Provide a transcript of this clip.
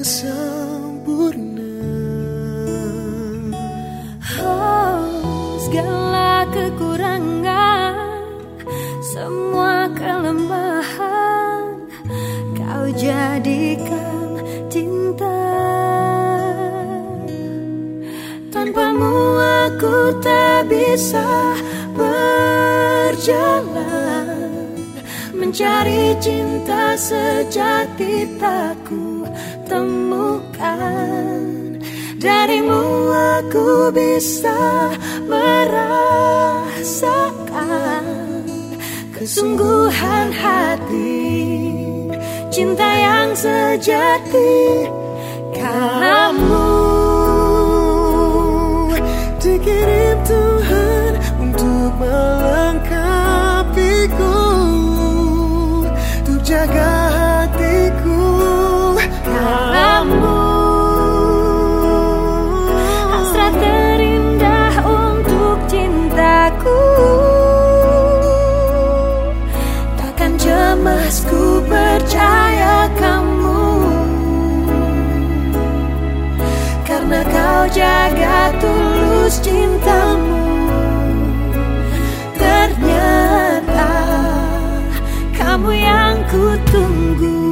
yang sempurna. Oh, Segala kekurangan Semua kelemahan Kau jadikan cinta. Tanpamu aku tak bisa berjalan Mencari cinta sejati takut temukan. Darimu aku bisa merasakan Kesungguhan hati Cinta yang sejati Masku percaya kamu. Karena kau jaga tulus cintamu. Ternyata kamu yang ku tunggu.